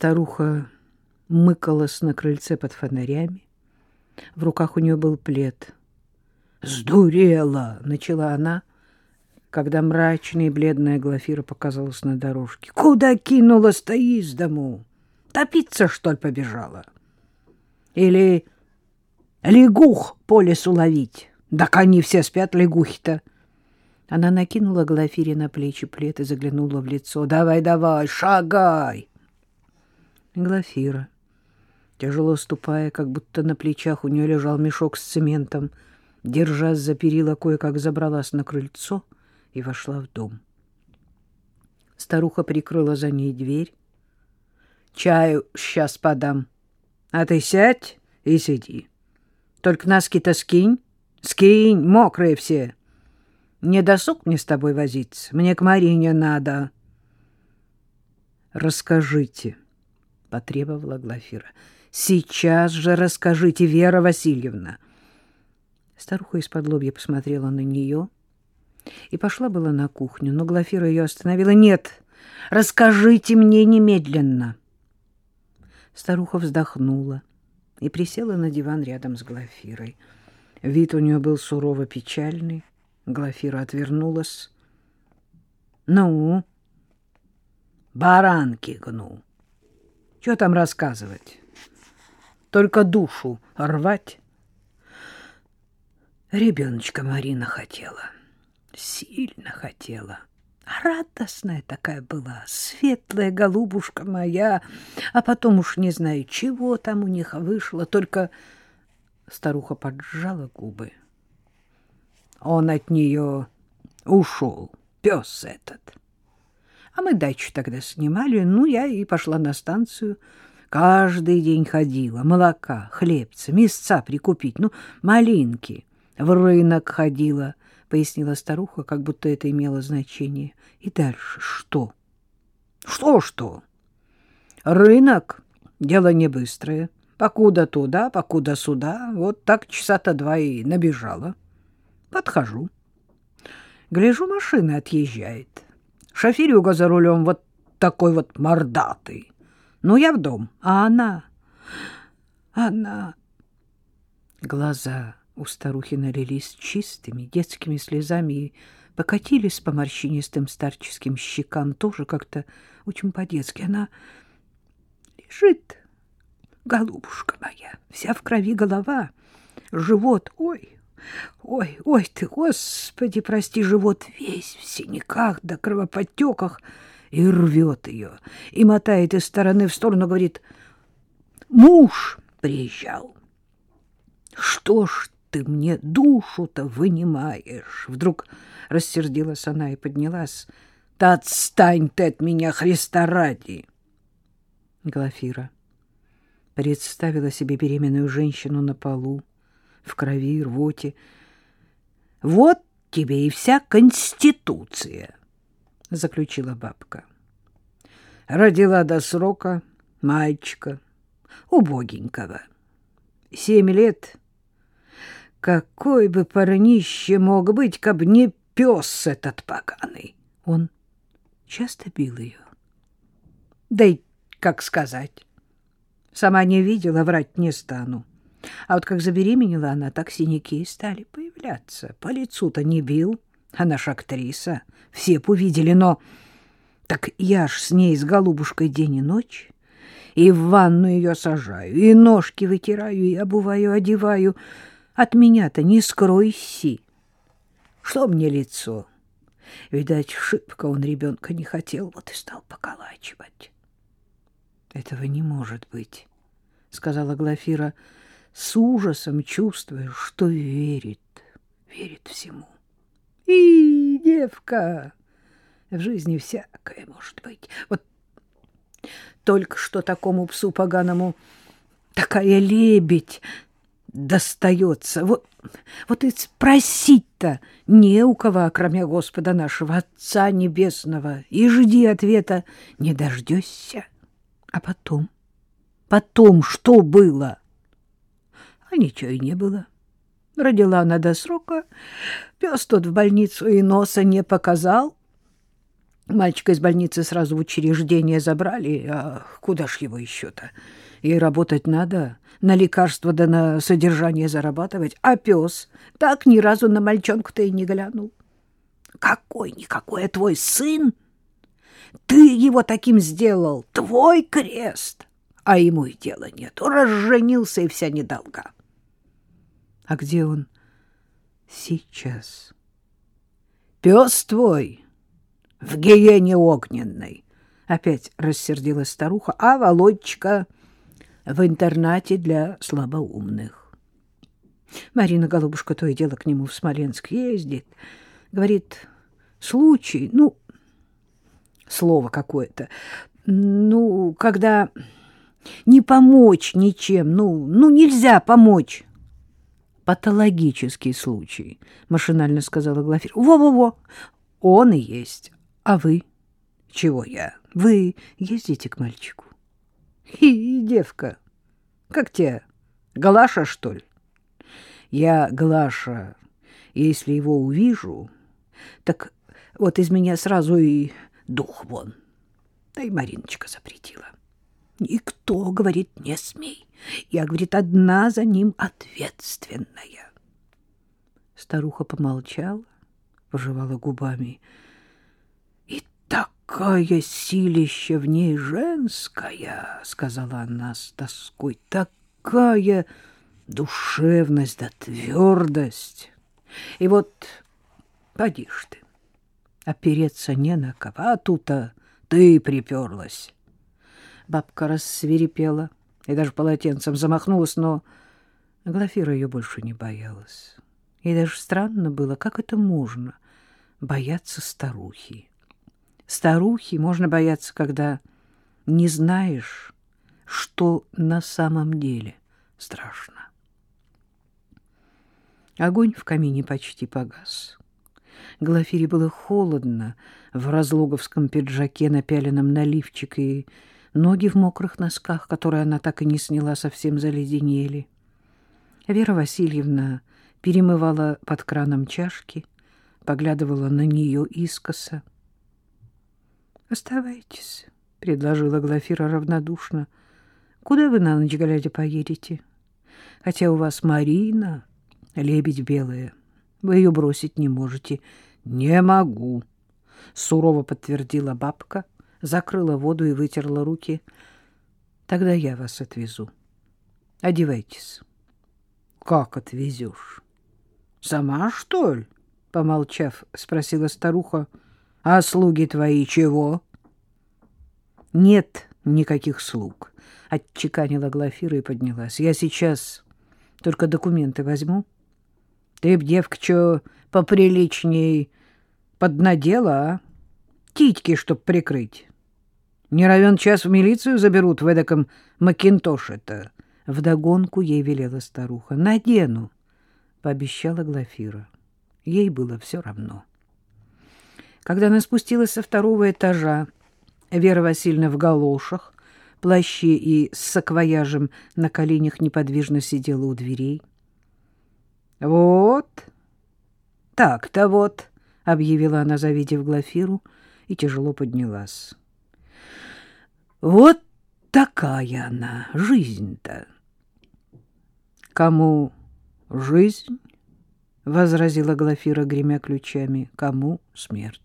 Старуха мыкалась на крыльце под фонарями. В руках у нее был плед. «Сдурела!» — начала она, когда мрачная и бледная Глафира показалась на дорожке. «Куда кинулась-то из дому? Топиться, что ли, побежала? Или лягух по лесу ловить? Так они все спят, лягухи-то!» Она накинула Глафире на плечи плед и заглянула в лицо. «Давай, давай, шагай!» Глафира, тяжело ступая, как будто на плечах у нее лежал мешок с цементом, держась за перила, кое-как забралась на крыльцо и вошла в дом. Старуха прикрыла за ней дверь. «Чаю сейчас подам, а ты сядь и сиди. Только носки-то скинь, скинь, мокрые все. Не досуг мне с тобой возиться, мне к Марине надо». «Расскажите», — потребовала Глафира. — Сейчас же расскажите, Вера Васильевна. Старуха из-под лобья посмотрела на нее и пошла была на кухню, но Глафира ее остановила. — Нет, расскажите мне немедленно. Старуха вздохнула и присела на диван рядом с Глафирой. Вид у нее был сурово печальный. Глафира отвернулась. — Ну, баранки гну. Что там рассказывать? Только душу рвать. Ребеночка Марина хотела, сильно хотела. Радостная такая была, светлая голубушка моя, а потом уж не знаю, чего там у них вышло, только старуха поджала губы. Он от нее ушел, пес этот. А мы дачу тогда снимали, ну, я и пошла на станцию. Каждый день ходила, молока, хлебца, мясца прикупить, ну, малинки. В рынок ходила, пояснила старуха, как будто это имело значение. И дальше что? Что-что? Рынок — дело не быстрое. Покуда туда, покуда сюда, вот так часа-то два и набежала. Подхожу. Гляжу, машина отъезжает. Шоферюга за рулем вот такой вот мордатый. Ну, я в дом, а она... Она... Глаза у старухи налились чистыми детскими слезами и покатились по морщинистым старческим щекам тоже как-то очень по-детски. Она лежит, голубушка моя, вся в крови голова, живот, ой, Ой, ой ты, Господи, прости, живот весь в синяках да кровоподтеках, и рвет ее, и мотает из стороны в сторону, говорит, муж приезжал. Что ж ты мне душу-то вынимаешь? Вдруг рассердилась она и поднялась. Да отстань ты от меня, Христа ради! Глафира представила себе беременную женщину на полу, в крови и рвоте. Вот тебе и вся конституция, заключила бабка. Родила до срока мальчика, убогенького. Семь лет. Какой бы парнище мог быть, каб не пес этот поганый. Он часто бил ее. Да и как сказать. Сама не видела, врать не стану. А вот как забеременела она, так синяки и стали появляться. По лицу-то не бил, она ж актриса, все б увидели, но... Так я ж с ней, с голубушкой, день и ночь, и в ванну ее сажаю, и ножки вытираю, и обуваю, одеваю. От меня-то не скройси. Что мне лицо? Видать, шибко он ребенка не хотел, вот и стал поколачивать. — Этого не может быть, — сказала Глафира, — с ужасом чувствуя, что верит, верит всему. И, девка, в жизни всякое может быть. Вот только что такому псу поганому такая лебедь достается. Вот, вот и спросить-то не у кого, кроме Господа нашего, Отца Небесного, и жди ответа не дождешься. А потом, потом что было? А ничего и не было. Родила она до срока, пес тот в больницу и носа не показал. Мальчика из больницы сразу в учреждение забрали, а куда ж его еще-то? И работать надо, на лекарства да на содержание зарабатывать. А пес так ни разу на мальчонку-то и не глянул. Какой-никакой, а твой сын? Ты его таким сделал, твой крест. А ему и дела нет. Разженился, и вся недолга. А где он сейчас? Пес твой в гиене огненной. Опять рассердилась старуха, а Володечка в интернате для слабоумных. Марина Голубушка то и дело к нему в Смоленск ездит. Говорит, случай, ну, слово какое-то, ну, когда не помочь ничем, ну, ну, нельзя помочь. Патологический случай, машинально сказала Глафира. Во-во-во, он и есть. А вы? Чего я? Вы ездите к мальчику? И, девка, как тебе, Глаша, что ли? Я Глаша, если его увижу, так вот из меня сразу и дух вон. Да и Мариночка запретила. Никто, говорит, не смей. Я, говорит, одна за ним ответственная. Старуха помолчала, пожевала губами. И такая силища в ней женская, сказала она с тоской, такая душевность да твердость. И вот поди ж ты, опереться не на кого, а тут-то ты приперлась. Бабка рассверепела и даже полотенцем замахнулась, но Глафира ее больше не боялась. И даже странно было, как это можно бояться старухи. Старухи можно бояться, когда не знаешь, что на самом деле страшно. Огонь в камине почти погас. Глафире было холодно в разлоговском пиджаке, напяленном на лифчик, и ноги в мокрых носках, которые она так и не сняла, совсем заледенели. Вера Васильевна перемывала под краном чашки, поглядывала на нее искоса. — Оставайтесь, — предложила Глафира равнодушно. — Куда вы на ночь глядя поедете? Хотя у вас Марина лебедь белая. Вы ее бросить не можете. — Не могу, — сурово подтвердила бабка, закрыла воду и вытерла руки. — Тогда я вас отвезу. Одевайтесь. — Как отвезешь? — Сама, что ли? — помолчав, спросила старуха. — А слуги твои чего? — Нет никаких слуг, — отчеканила Глафира и поднялась. — Я сейчас только документы возьму. — ты б, девка, поприличней поднадела, а? Титьки, чтоб прикрыть. Не равен час в милицию заберут в эдаком макинтоше-то. Вдогонку ей велела старуха. Надену, пообещала Глафира. Ей было все равно. Когда она спустилась со второго этажа, Вера Васильевна в галошах, плаще и с саквояжем на коленях неподвижно сидела у дверей. Вот, так-то вот, объявила она, завидев Глафиру, и тяжело поднялась. Вот такая она, жизнь-то. Кому жизнь? возразила Глафира, гремя ключами. Кому смерть?